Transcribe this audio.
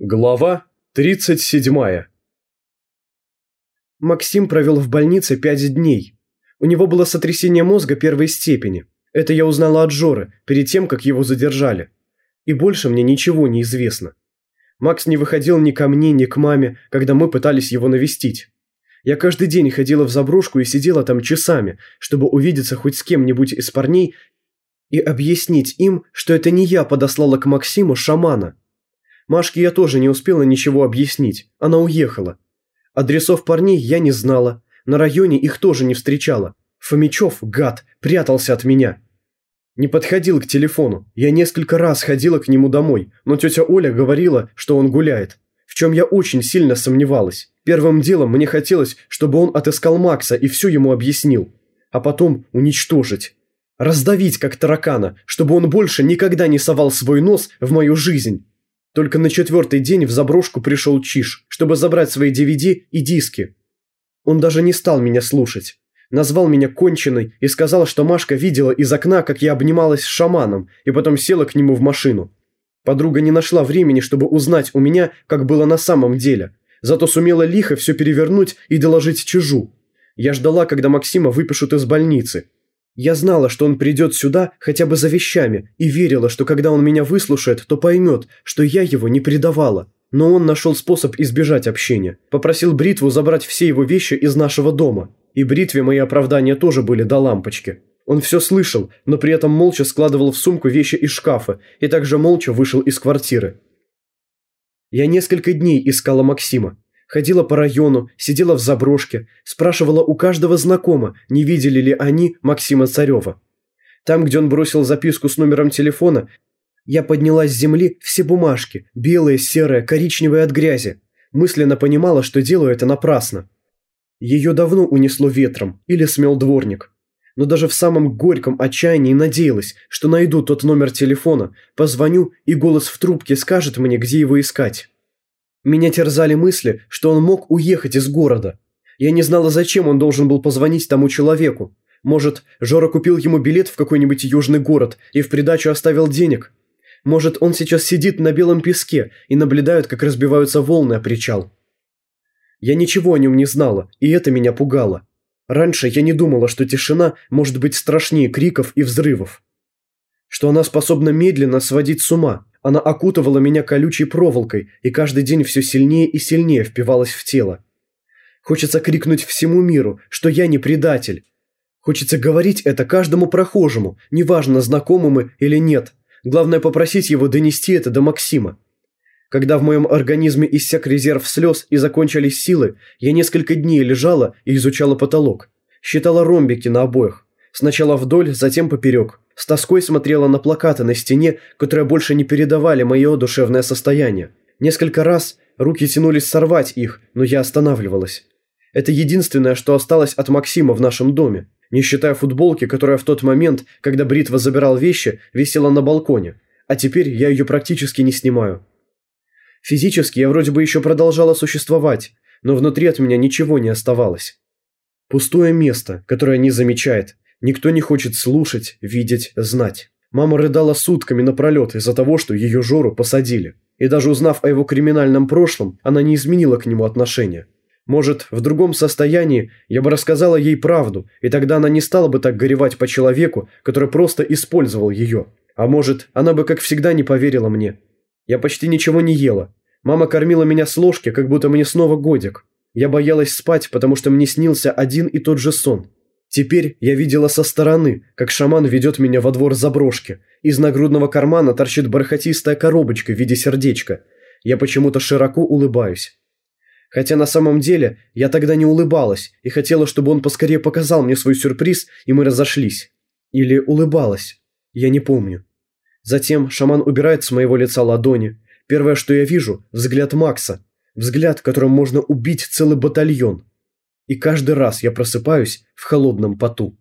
Глава 37 Максим провел в больнице пять дней. У него было сотрясение мозга первой степени. Это я узнала от Жоры, перед тем, как его задержали. И больше мне ничего не известно. Макс не выходил ни ко мне, ни к маме, когда мы пытались его навестить. Я каждый день ходила в заброшку и сидела там часами, чтобы увидеться хоть с кем-нибудь из парней и объяснить им, что это не я подослала к Максиму шамана. Машке я тоже не успела ничего объяснить, она уехала. Адресов парней я не знала, на районе их тоже не встречала. Фомичев, гад, прятался от меня. Не подходил к телефону, я несколько раз ходила к нему домой, но тетя Оля говорила, что он гуляет. В чем я очень сильно сомневалась. Первым делом мне хотелось, чтобы он отыскал Макса и все ему объяснил. А потом уничтожить. Раздавить как таракана, чтобы он больше никогда не совал свой нос в мою жизнь. Только на четвертый день в заброшку пришел Чиш, чтобы забрать свои DVD и диски. Он даже не стал меня слушать. Назвал меня конченой и сказал, что Машка видела из окна, как я обнималась с шаманом, и потом села к нему в машину. Подруга не нашла времени, чтобы узнать у меня, как было на самом деле. Зато сумела лихо все перевернуть и доложить чужу. Я ждала, когда Максима выпишут из больницы. Я знала, что он придет сюда хотя бы за вещами, и верила, что когда он меня выслушает, то поймет, что я его не предавала. Но он нашел способ избежать общения. Попросил бритву забрать все его вещи из нашего дома. И бритве мои оправдания тоже были до лампочки. Он все слышал, но при этом молча складывал в сумку вещи из шкафа и также молча вышел из квартиры. Я несколько дней искала Максима, Ходила по району, сидела в заброшке, спрашивала у каждого знакома, не видели ли они Максима Царева. Там, где он бросил записку с номером телефона, я подняла с земли все бумажки, белые, серые, коричневые от грязи. Мысленно понимала, что делаю это напрасно. Ее давно унесло ветром или смел дворник. Но даже в самом горьком отчаянии надеялась, что найду тот номер телефона, позвоню, и голос в трубке скажет мне, где его искать. Меня терзали мысли, что он мог уехать из города. Я не знала, зачем он должен был позвонить тому человеку. Может, Жора купил ему билет в какой-нибудь южный город и в придачу оставил денег. Может, он сейчас сидит на белом песке и наблюдает, как разбиваются волны о причал. Я ничего о нем не знала, и это меня пугало. Раньше я не думала, что тишина может быть страшнее криков и взрывов. Что она способна медленно сводить с ума, она окутывала меня колючей проволокой и каждый день все сильнее и сильнее впивалась в тело. Хочется крикнуть всему миру, что я не предатель. Хочется говорить это каждому прохожему, неважно, знакомы мы или нет. Главное попросить его донести это до Максима. Когда в моем организме иссяк резерв слез и закончились силы, я несколько дней лежала и изучала потолок. Считала ромбики на обоях. Сначала вдоль, затем поперек. С тоской смотрела на плакаты на стене, которые больше не передавали мое душевное состояние. Несколько раз руки тянулись сорвать их, но я останавливалась. Это единственное, что осталось от Максима в нашем доме, не считая футболки, которая в тот момент, когда Бритва забирал вещи, висела на балконе, а теперь я ее практически не снимаю. Физически я вроде бы еще продолжала существовать, но внутри от меня ничего не оставалось. Пустое место, которое не замечает, Никто не хочет слушать, видеть, знать. Мама рыдала сутками напролет из-за того, что ее Жору посадили. И даже узнав о его криминальном прошлом, она не изменила к нему отношения. Может, в другом состоянии я бы рассказала ей правду, и тогда она не стала бы так горевать по человеку, который просто использовал ее. А может, она бы, как всегда, не поверила мне. Я почти ничего не ела. Мама кормила меня с ложки, как будто мне снова годик. Я боялась спать, потому что мне снился один и тот же сон. Теперь я видела со стороны, как шаман ведет меня во двор заброшки. Из нагрудного кармана торчит бархатистая коробочка в виде сердечка. Я почему-то широко улыбаюсь. Хотя на самом деле я тогда не улыбалась и хотела, чтобы он поскорее показал мне свой сюрприз, и мы разошлись. Или улыбалась. Я не помню. Затем шаман убирает с моего лица ладони. Первое, что я вижу – взгляд Макса. Взгляд, которым можно убить целый батальон. И каждый раз я просыпаюсь в холодном поту.